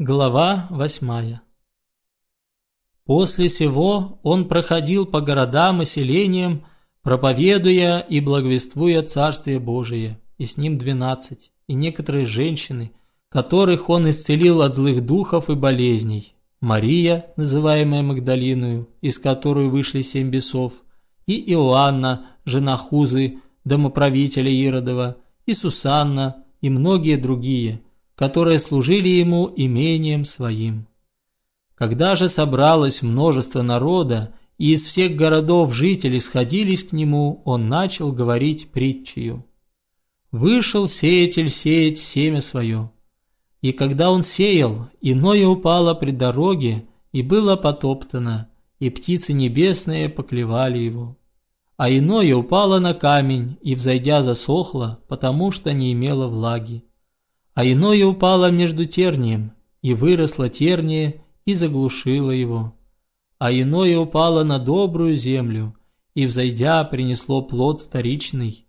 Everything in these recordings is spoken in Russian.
Глава восьмая После сего он проходил по городам и селениям, проповедуя и благовествуя Царствие Божие, и с ним двенадцать, и некоторые женщины, которых он исцелил от злых духов и болезней. Мария, называемая Магдалиною, из которой вышли семь бесов, и Иоанна, жена Хузы, домоправителя Иродова, и Сусанна, и многие другие – которые служили ему имением своим. Когда же собралось множество народа, и из всех городов жители сходились к нему, он начал говорить притчею. Вышел сеятель сеять семя свое. И когда он сеял, иное упало при дороге, и было потоптано, и птицы небесные поклевали его. А иное упало на камень, и, взойдя, засохло, потому что не имело влаги а иное упало между тернием, и выросло терние, и заглушило его. А иное упало на добрую землю, и, взойдя, принесло плод старичный.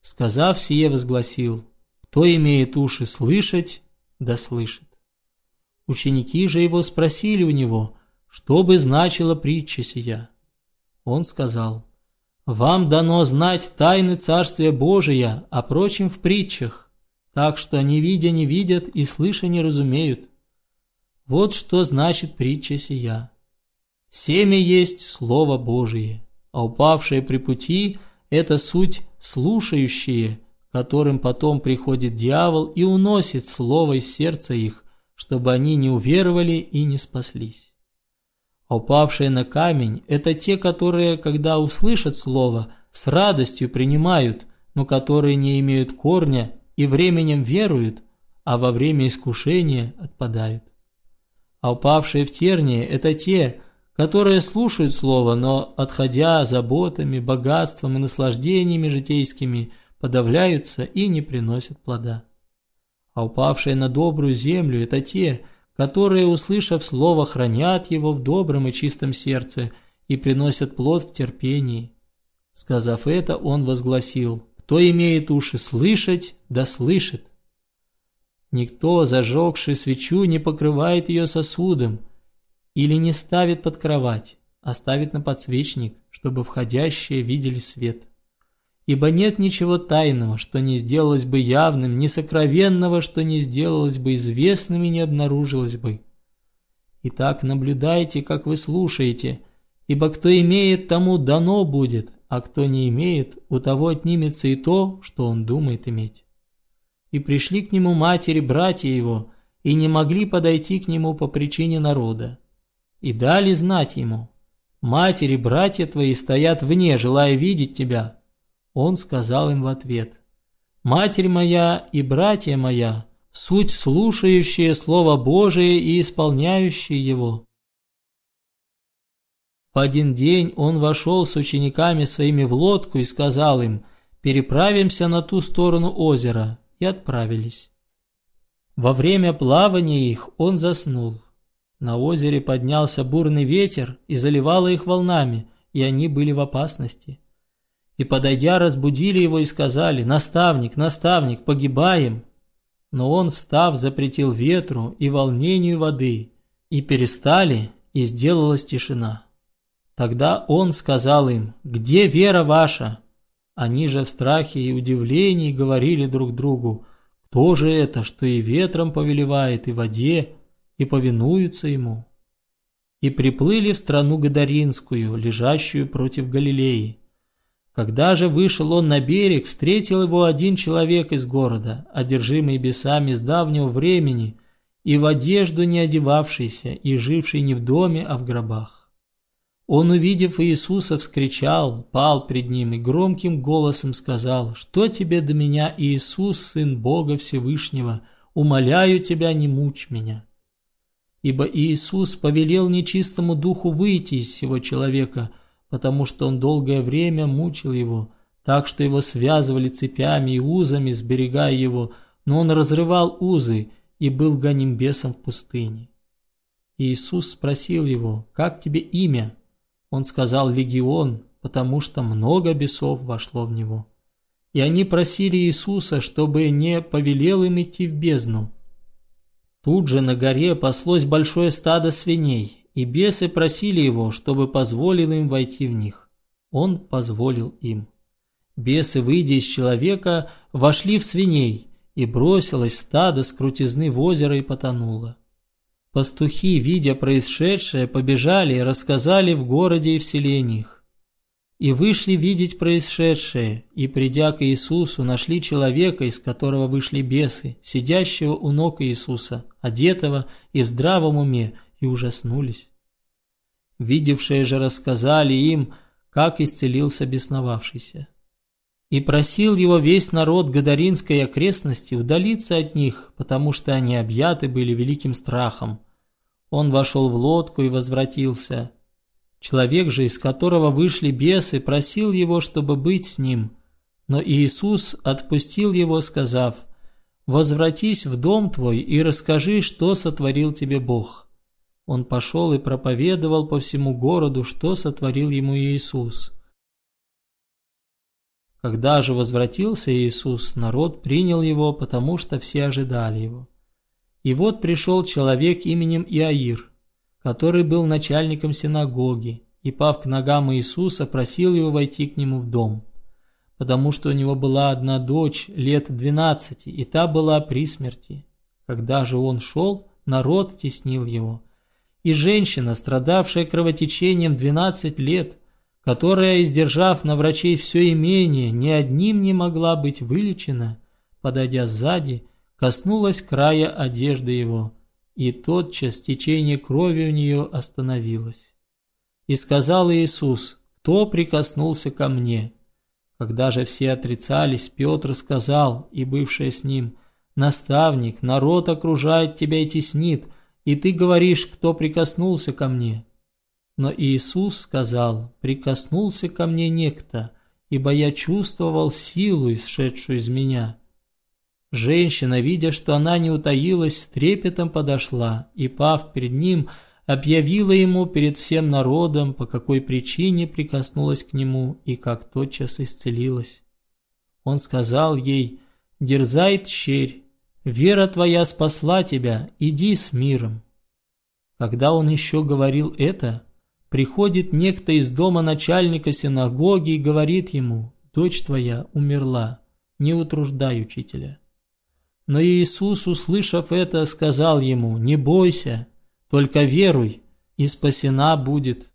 Сказав сие, возгласил, кто имеет уши слышать, да слышит. Ученики же его спросили у него, что бы значила притча сия. Он сказал, «Вам дано знать тайны Царствия Божия, а прочим в притчах, так что они видя не видят и слыша не разумеют. Вот что значит притча сия. Семя есть Слово Божие, а упавшее при пути – это суть слушающие, которым потом приходит дьявол и уносит Слово из сердца их, чтобы они не уверовали и не спаслись. А упавшие на камень – это те, которые, когда услышат Слово, с радостью принимают, но которые не имеют корня и временем веруют, а во время искушения отпадают. А упавшие в тернии – это те, которые слушают Слово, но, отходя заботами, богатством и наслаждениями житейскими, подавляются и не приносят плода. А упавшие на добрую землю – это те, которые, услышав Слово, хранят его в добром и чистом сердце и приносят плод в терпении. Сказав это, он возгласил кто имеет уши слышать, да слышит. Никто, зажегший свечу, не покрывает ее сосудом или не ставит под кровать, а ставит на подсвечник, чтобы входящие видели свет. Ибо нет ничего тайного, что не сделалось бы явным, ни сокровенного, что не сделалось бы известным и не обнаружилось бы. Итак, наблюдайте, как вы слушаете, ибо кто имеет, тому дано будет, а кто не имеет, у того отнимется и то, что он думает иметь. И пришли к нему матери, братья его, и не могли подойти к нему по причине народа. И дали знать ему, матери, братья твои стоят вне, желая видеть тебя. Он сказал им в ответ, Матерь моя и братья моя, суть слушающие Слово Божие и исполняющие его. В один день он вошел с учениками своими в лодку и сказал им «Переправимся на ту сторону озера» и отправились. Во время плавания их он заснул. На озере поднялся бурный ветер и заливало их волнами, и они были в опасности. И, подойдя, разбудили его и сказали «Наставник, наставник, погибаем!» Но он, встав, запретил ветру и волнению воды, и перестали, и сделалась тишина. Тогда он сказал им, «Где вера ваша?» Они же в страхе и удивлении говорили друг другу, «Кто же это, что и ветром повелевает, и воде, и повинуются ему?» И приплыли в страну Гадаринскую, лежащую против Галилеи. Когда же вышел он на берег, встретил его один человек из города, одержимый бесами с давнего времени, и в одежду не одевавшийся, и живший не в доме, а в гробах. Он, увидев Иисуса, вскричал, пал пред ним и громким голосом сказал, «Что тебе до меня, Иисус, Сын Бога Всевышнего? Умоляю тебя, не мучь меня». Ибо Иисус повелел нечистому духу выйти из всего человека, потому что он долгое время мучил его, так что его связывали цепями и узами, сберегая его, но он разрывал узы и был гоним бесом в пустыне. Иисус спросил его, «Как тебе имя?» Он сказал «легион», потому что много бесов вошло в него. И они просили Иисуса, чтобы не повелел им идти в бездну. Тут же на горе паслось большое стадо свиней, и бесы просили его, чтобы позволил им войти в них. Он позволил им. Бесы, выйдя из человека, вошли в свиней, и бросилось стадо с крутизны в озеро и потонуло. Пастухи, видя происшедшее, побежали и рассказали в городе и в селениях. И вышли видеть происшедшее, и, придя к Иисусу, нашли человека, из которого вышли бесы, сидящего у ног Иисуса, одетого и в здравом уме, и ужаснулись. Видевшие же рассказали им, как исцелился бесновавшийся. И просил его весь народ Гадаринской окрестности удалиться от них, потому что они объяты были великим страхом. Он вошел в лодку и возвратился. Человек же, из которого вышли бесы, просил его, чтобы быть с ним. Но Иисус отпустил его, сказав, «Возвратись в дом твой и расскажи, что сотворил тебе Бог». Он пошел и проповедовал по всему городу, что сотворил ему Иисус. Когда же возвратился Иисус, народ принял его, потому что все ожидали его. И вот пришел человек именем Иаир, который был начальником синагоги, и, пав к ногам Иисуса, просил его войти к нему в дом, потому что у него была одна дочь лет двенадцати, и та была при смерти. Когда же он шел, народ теснил его. И женщина, страдавшая кровотечением двенадцать лет, которая, издержав на врачей все имение, ни одним не могла быть вылечена, подойдя сзади, коснулась края одежды его, и тотчас течение крови у нее остановилось. И сказал Иисус, кто прикоснулся ко мне? Когда же все отрицались, Петр сказал, и бывший с ним, «Наставник, народ окружает тебя и теснит, и ты говоришь, кто прикоснулся ко мне?» Но Иисус сказал, «Прикоснулся ко мне некто, ибо я чувствовал силу, исшедшую из меня». Женщина, видя, что она не утаилась, с трепетом подошла и, пав перед ним, объявила ему перед всем народом, по какой причине прикоснулась к нему и как тотчас исцелилась. Он сказал ей, «Дерзай, тщерь, вера твоя спасла тебя, иди с миром». Когда он еще говорил это, Приходит некто из дома начальника синагоги и говорит ему, «Дочь твоя умерла, не утруждай учителя». Но Иисус, услышав это, сказал ему, «Не бойся, только веруй, и спасена будет».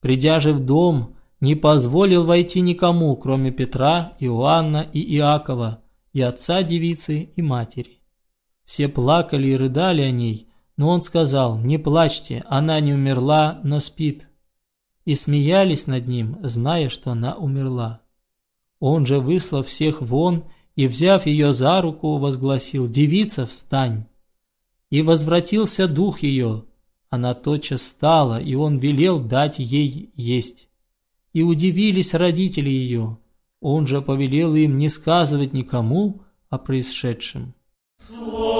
Придя же в дом, не позволил войти никому, кроме Петра, Иоанна и Иакова, и отца девицы, и матери. Все плакали и рыдали о ней, но он сказал, не плачьте, она не умерла, но спит. И смеялись над ним, зная, что она умерла. Он же, выслав всех вон и, взяв ее за руку, возгласил, «Девица, встань!» И возвратился дух ее. Она тотчас встала, и он велел дать ей есть. И удивились родители ее. Он же повелел им не сказывать никому о происшедшем. Слово